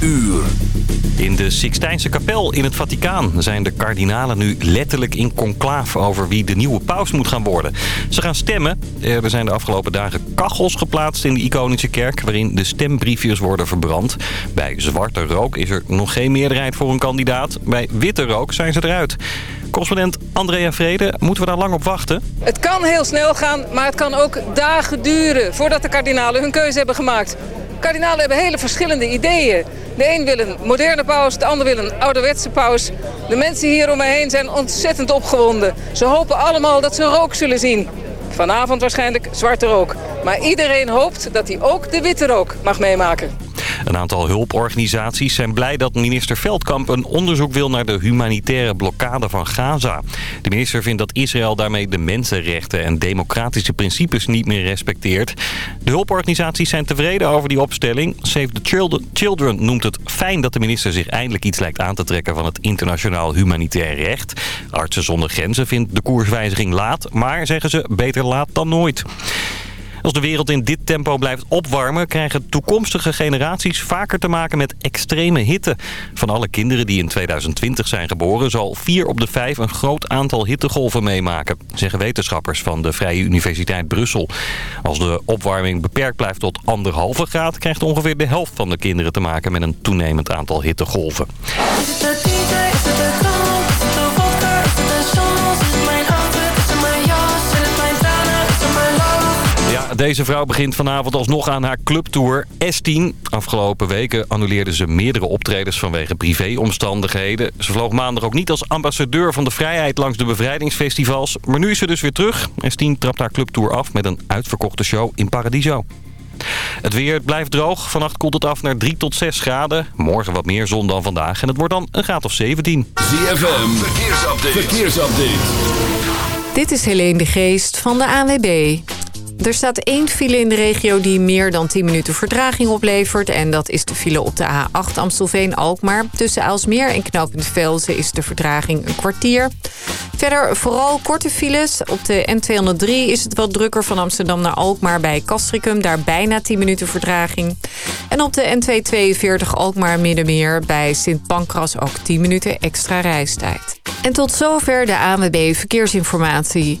uur. In de Sixtijnse kapel in het Vaticaan zijn de kardinalen nu letterlijk in conclaaf over wie de nieuwe paus moet gaan worden. Ze gaan stemmen. Er zijn de afgelopen dagen kachels geplaatst in de iconische kerk waarin de stembriefjes worden verbrand. Bij zwarte rook is er nog geen meerderheid voor een kandidaat. Bij witte rook zijn ze eruit. Correspondent Andrea Vrede, moeten we daar lang op wachten? Het kan heel snel gaan, maar het kan ook dagen duren voordat de kardinalen hun keuze hebben gemaakt. Kardinalen hebben hele verschillende ideeën. De een wil een moderne paus, de ander wil een ouderwetse paus. De mensen hier om mij heen zijn ontzettend opgewonden. Ze hopen allemaal dat ze rook zullen zien. Vanavond waarschijnlijk zwarte rook. Maar iedereen hoopt dat hij ook de witte rook mag meemaken. Een aantal hulporganisaties zijn blij dat minister Veldkamp een onderzoek wil naar de humanitaire blokkade van Gaza. De minister vindt dat Israël daarmee de mensenrechten en democratische principes niet meer respecteert. De hulporganisaties zijn tevreden over die opstelling. Save the Children noemt het fijn dat de minister zich eindelijk iets lijkt aan te trekken van het internationaal humanitair recht. Artsen zonder grenzen vindt de koerswijziging laat, maar zeggen ze beter laat dan nooit. Als de wereld in dit tempo blijft opwarmen... krijgen toekomstige generaties vaker te maken met extreme hitte. Van alle kinderen die in 2020 zijn geboren... zal 4 op de 5 een groot aantal hittegolven meemaken... zeggen wetenschappers van de Vrije Universiteit Brussel. Als de opwarming beperkt blijft tot anderhalve graad... krijgt ongeveer de helft van de kinderen te maken... met een toenemend aantal hittegolven. Deze vrouw begint vanavond alsnog aan haar clubtour S10. Afgelopen weken annuleerde ze meerdere optredens vanwege privéomstandigheden. Ze vloog maandag ook niet als ambassadeur van de vrijheid langs de bevrijdingsfestivals. Maar nu is ze dus weer terug. S10 trapt haar clubtour af met een uitverkochte show in Paradiso. Het weer blijft droog. Vannacht koelt het af naar 3 tot 6 graden. Morgen wat meer zon dan vandaag. En het wordt dan een graad of 17. ZFM, verkeersupdate. verkeersupdate. Dit is Helene de Geest van de ANWB. Er staat één file in de regio die meer dan 10 minuten verdraging oplevert. En dat is de file op de A8 Amstelveen-Alkmaar. Tussen Aalsmeer en knooppunt Velzen is de verdraging een kwartier. Verder vooral korte files. Op de N203 is het wat drukker van Amsterdam naar Alkmaar bij Castricum. Daar bijna 10 minuten verdraging. En op de N242 Alkmaar-Middenmeer bij Sint Pancras ook 10 minuten extra reistijd. En tot zover de ANWB Verkeersinformatie.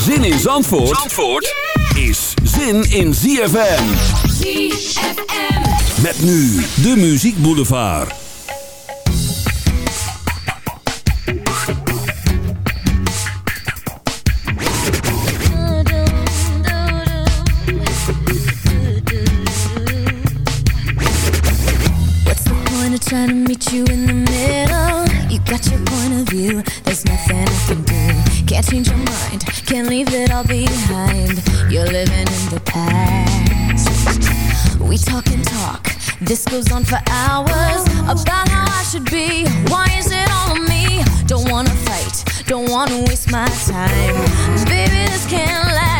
Zin in Zandvoort, Zandvoort is zin in ZFM. ZFM. Met nu de Muziek Boulevard. Trying to meet you in the middle? You got your point of view, there's nothing I can do. Can't change your mind, can't leave it all behind. You're living in the past. We talk and talk, this goes on for hours. About how I should be, why is it all on me? Don't wanna fight, don't wanna waste my time. Baby, this can't last.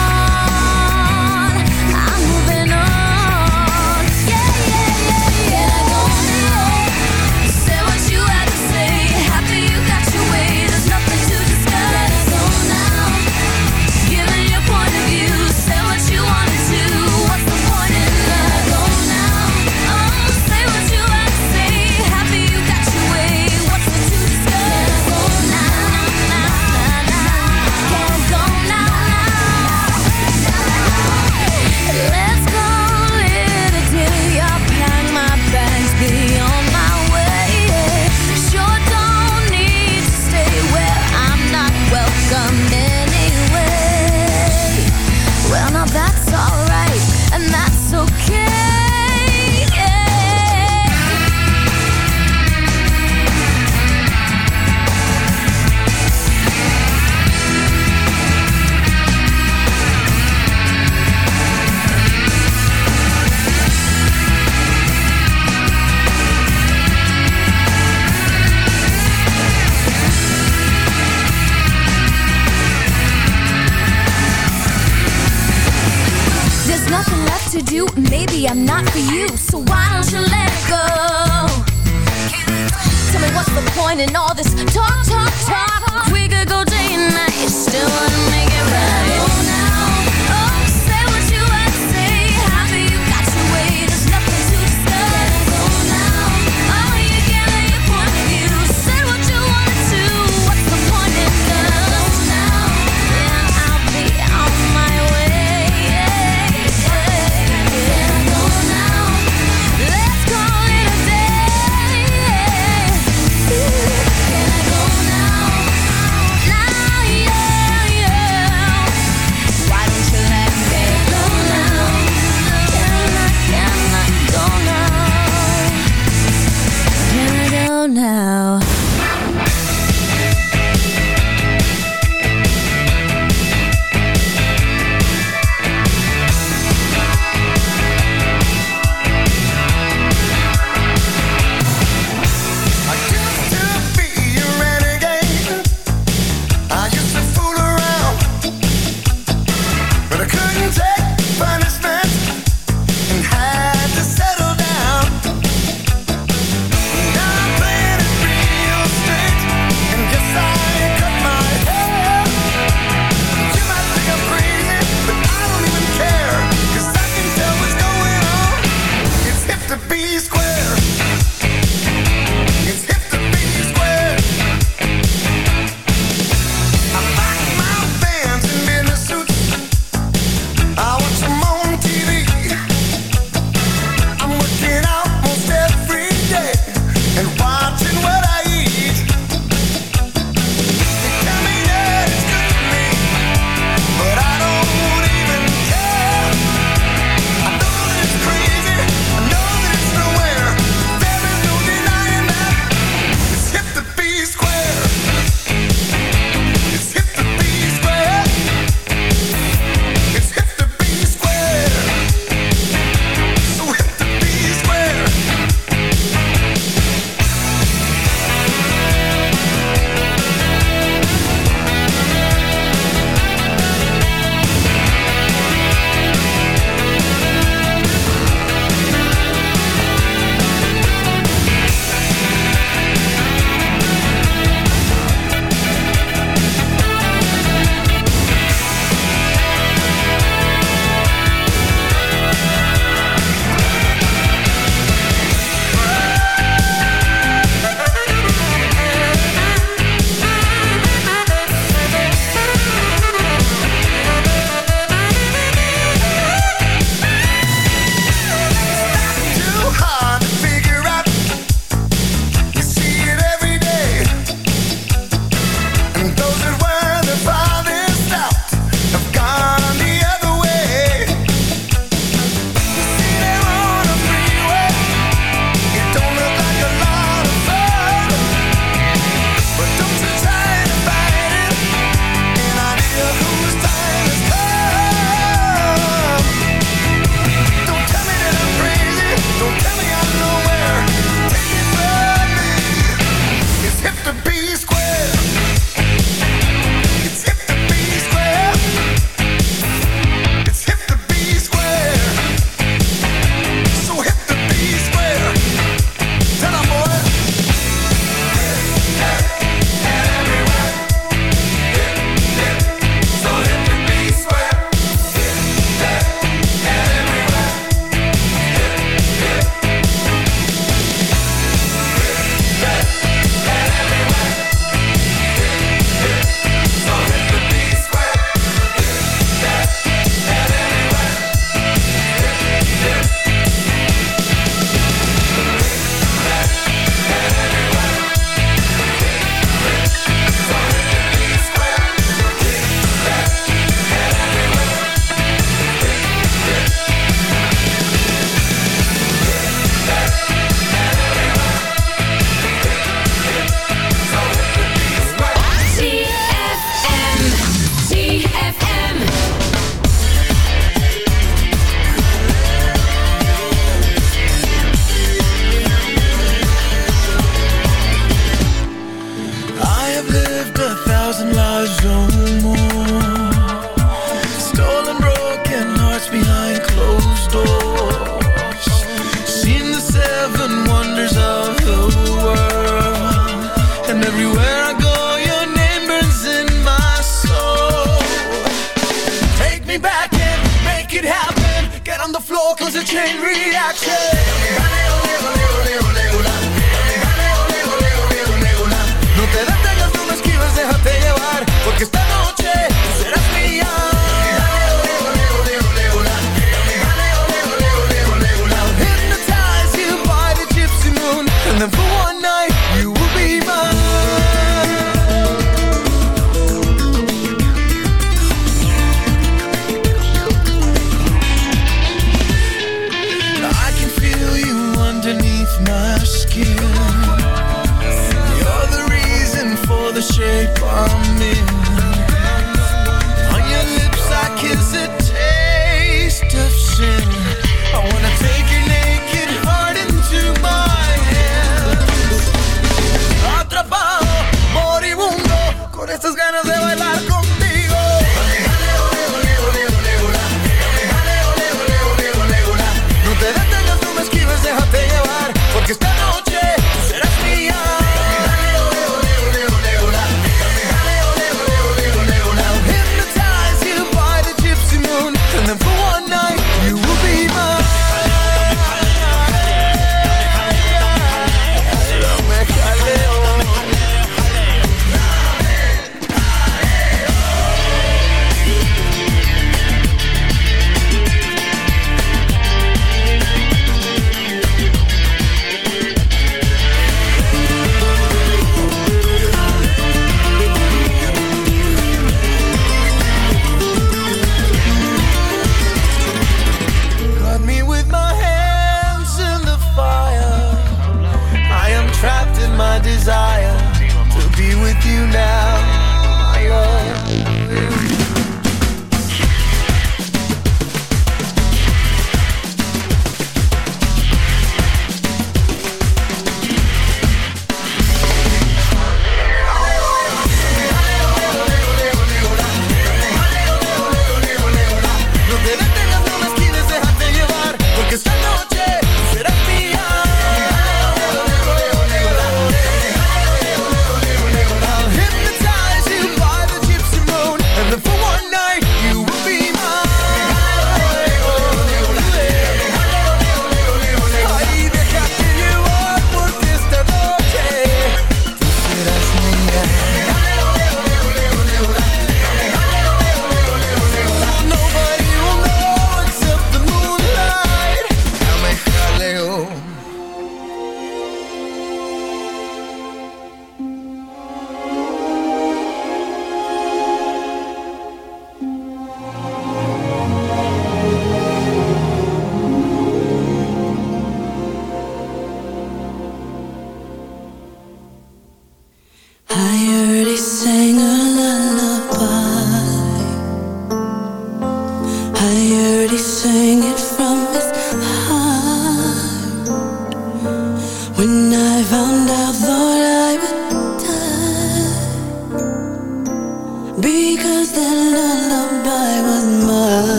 On the floor cause a chain reaction.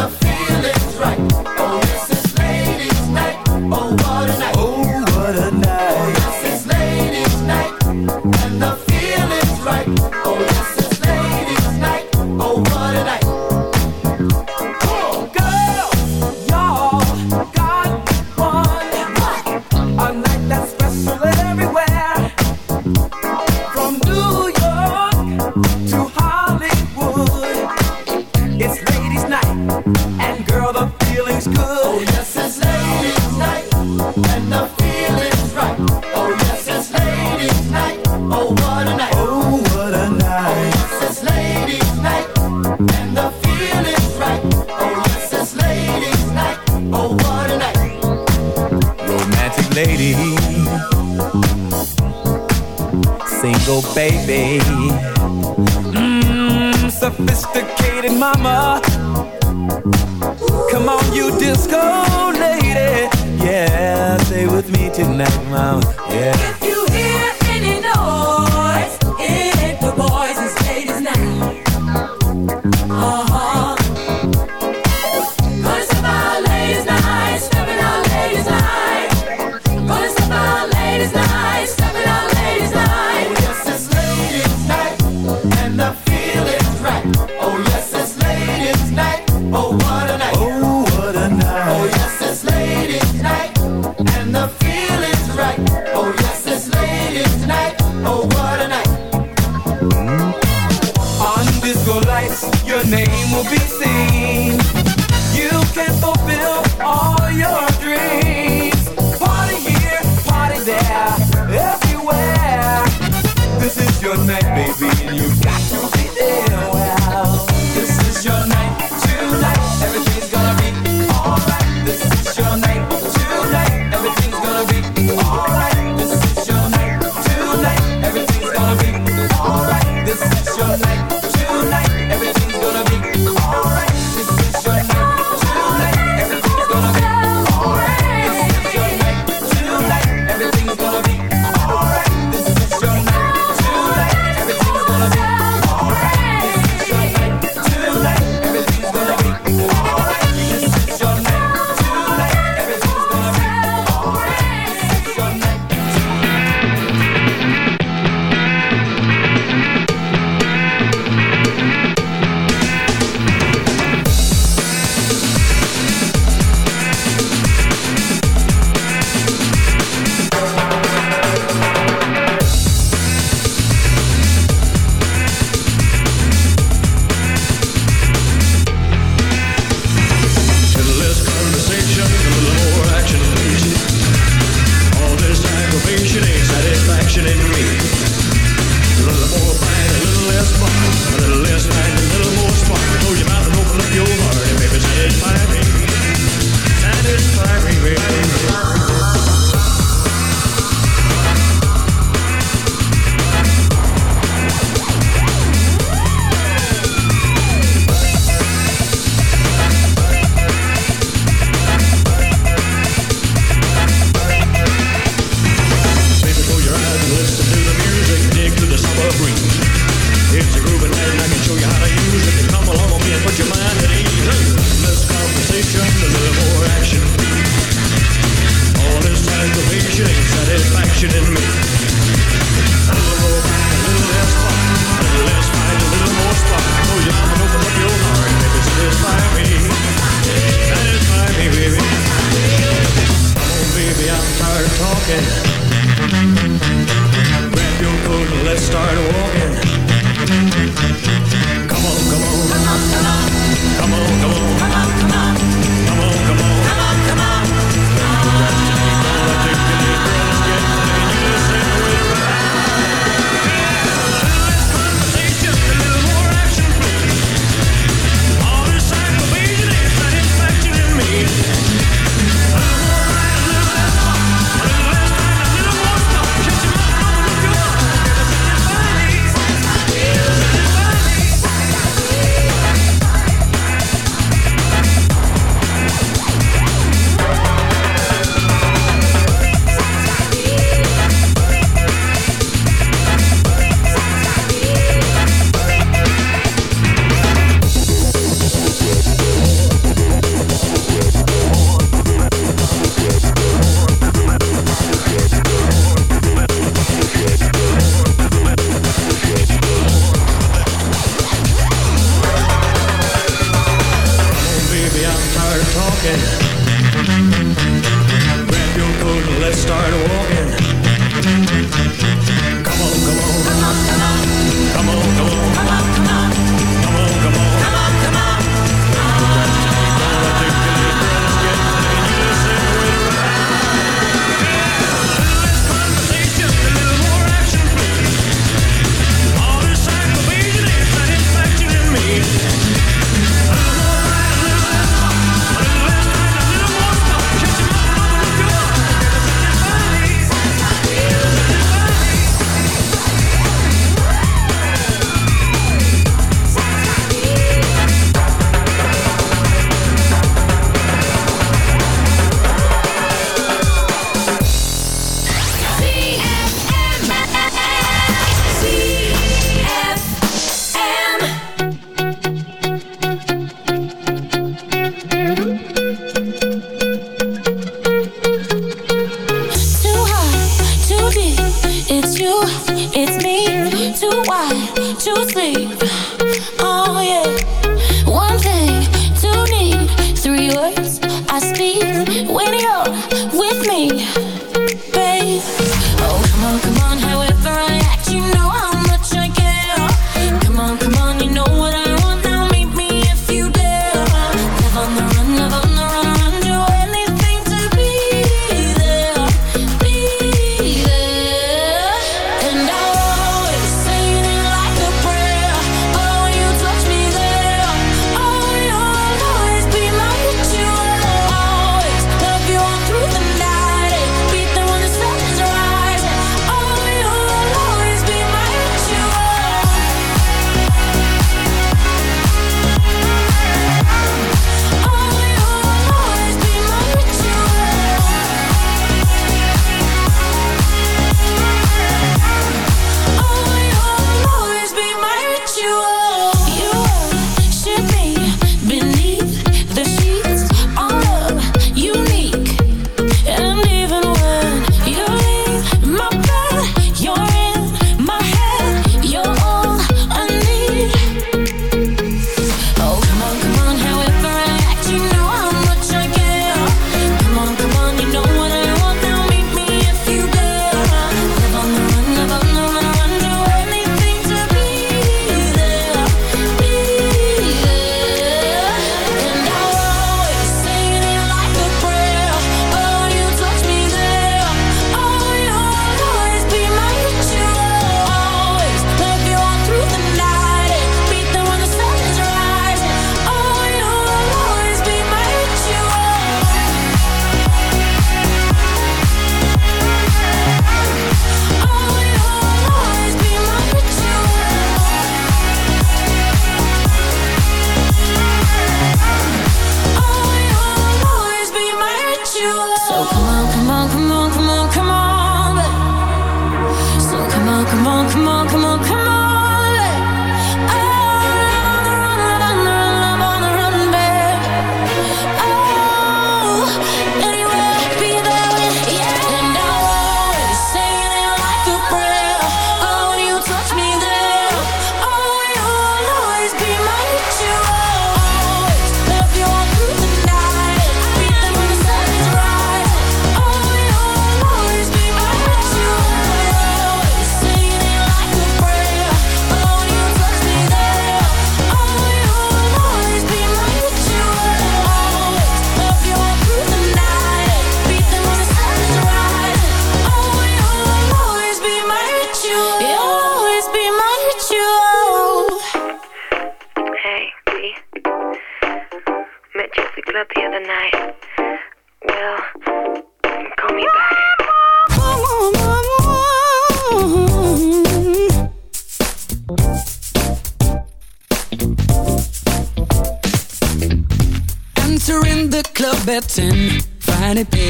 The feeling's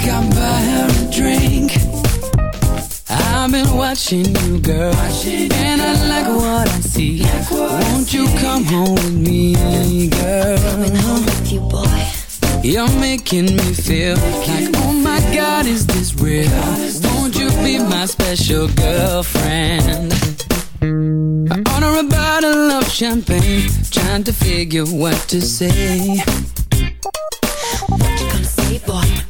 I think I'll buy her a drink. I've been watching you, girl, and I like what I see. Like what Won't you come home with me, girl? Coming home with you, boy. You're making me feel like, oh my God, is this real? Won't you be my special girlfriend? I order a bottle of champagne, trying to figure what to say. What you gonna say, boy?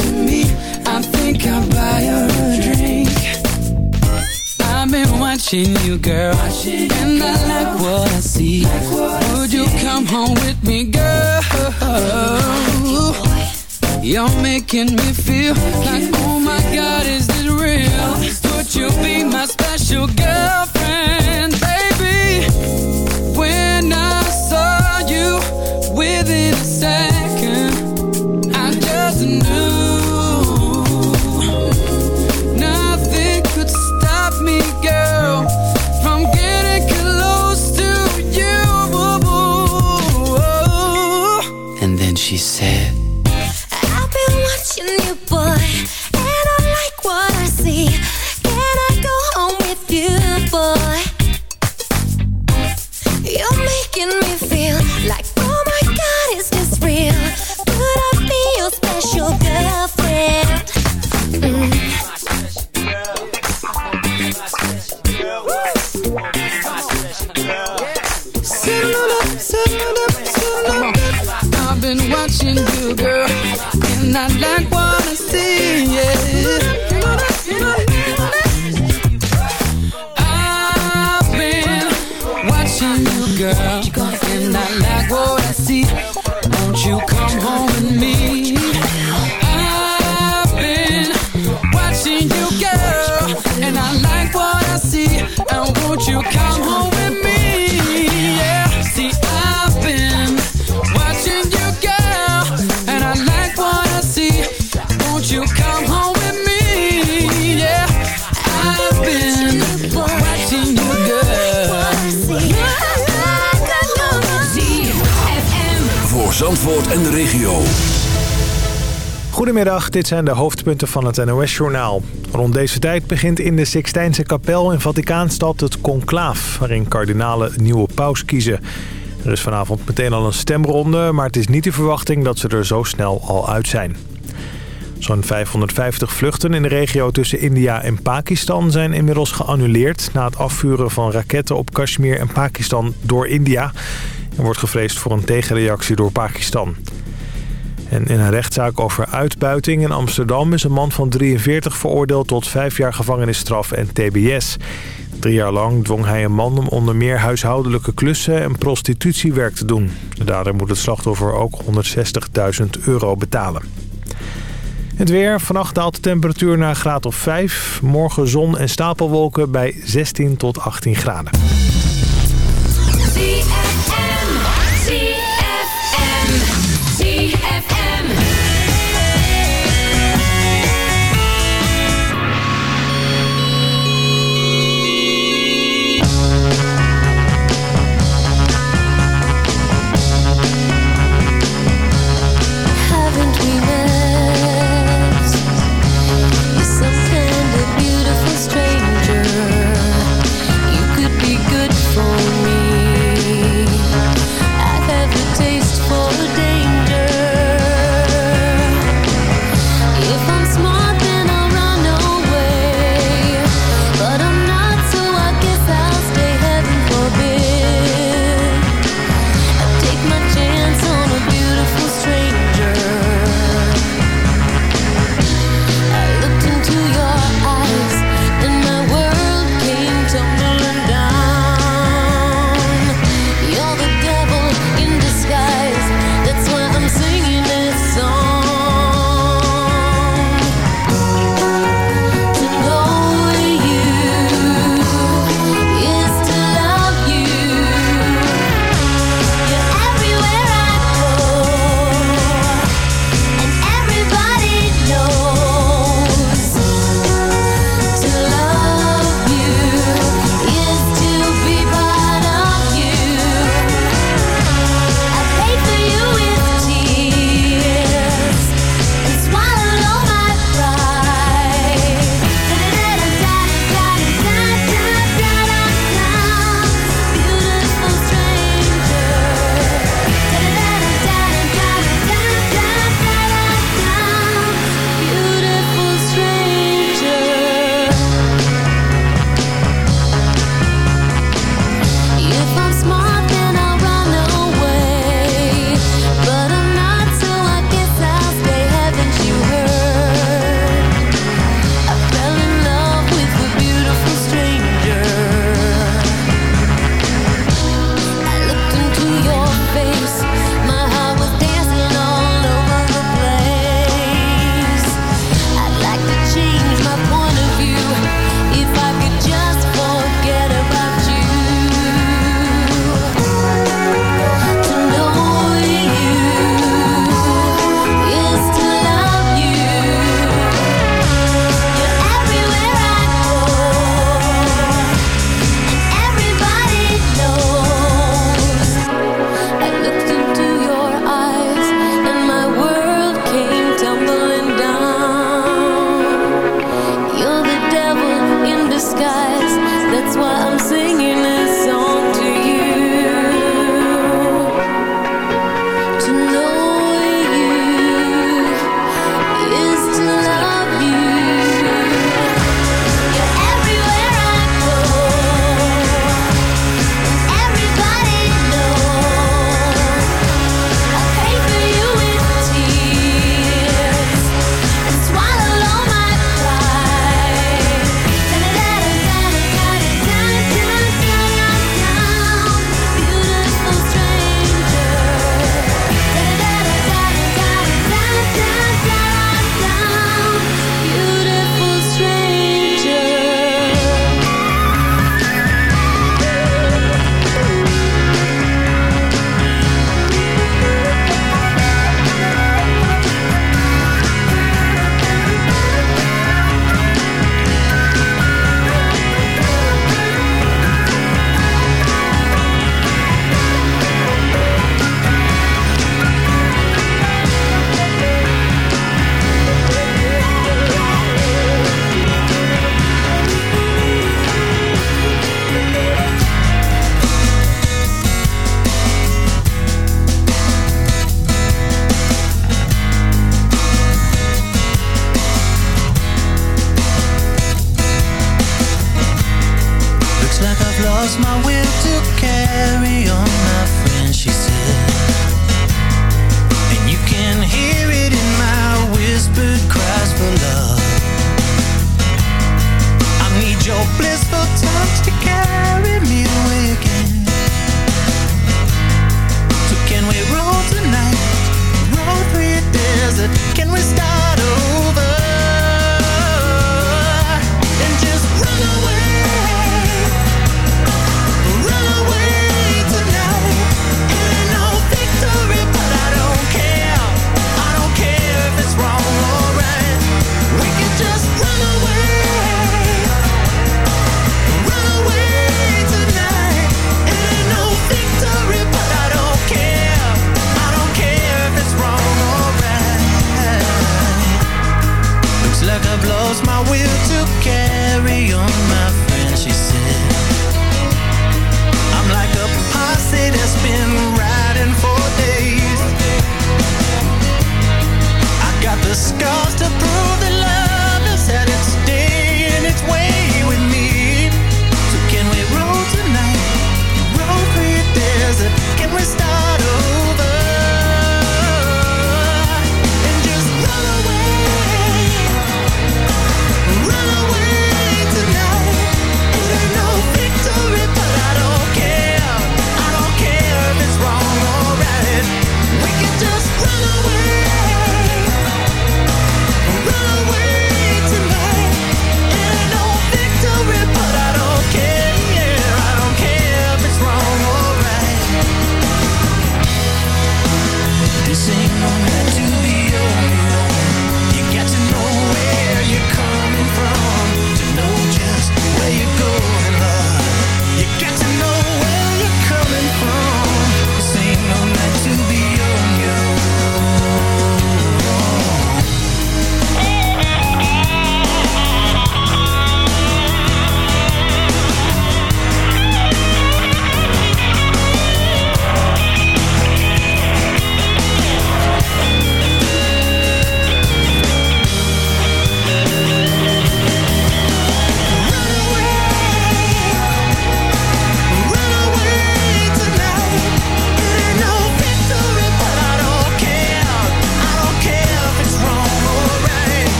watching you, girl, and I like what I see. Would you come home with me, girl? You're making me feel like, oh my God, is this real? Would you be my special girlfriend, Zandvoort en de regio. Goedemiddag, dit zijn de hoofdpunten van het NOS-journaal. Rond deze tijd begint in de Sixtijnse kapel in Vaticaanstad het conclaaf... waarin kardinalen nieuwe paus kiezen. Er is vanavond meteen al een stemronde, maar het is niet de verwachting dat ze er zo snel al uit zijn. Zo'n 550 vluchten in de regio tussen India en Pakistan zijn inmiddels geannuleerd... na het afvuren van raketten op Kashmir en Pakistan door India. Er wordt gevreesd voor een tegenreactie door Pakistan. En in een rechtszaak over uitbuiting in Amsterdam is een man van 43 veroordeeld tot vijf jaar gevangenisstraf en tbs. Drie jaar lang dwong hij een man om onder meer huishoudelijke klussen en prostitutiewerk te doen. De moet het slachtoffer ook 160.000 euro betalen. Het weer. Vannacht daalt de temperatuur naar graad of 5. Morgen zon en stapelwolken bij 16 tot 18 graden.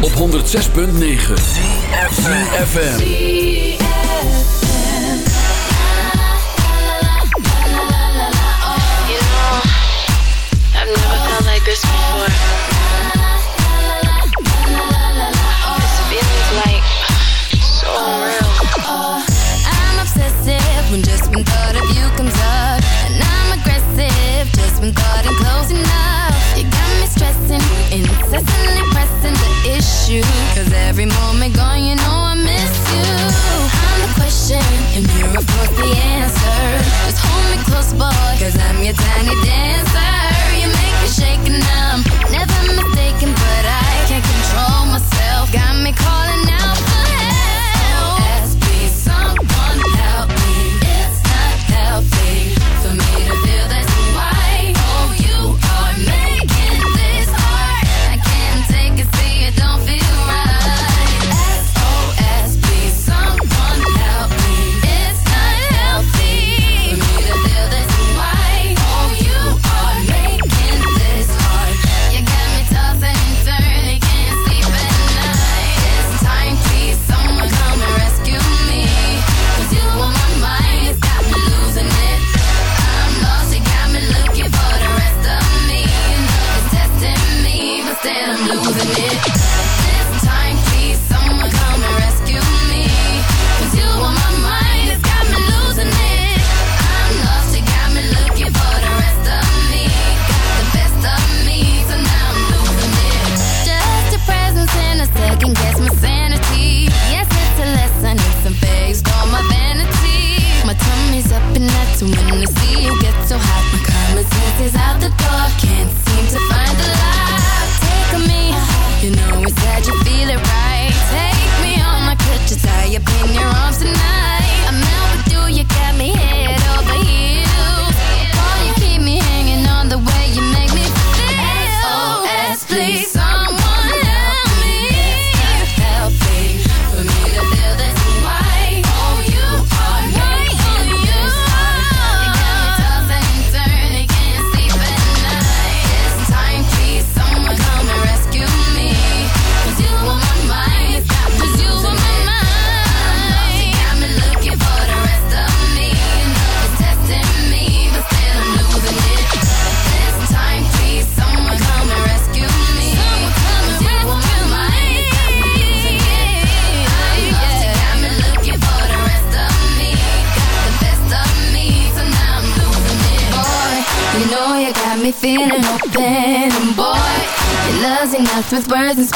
Op 106.9 FM. With words.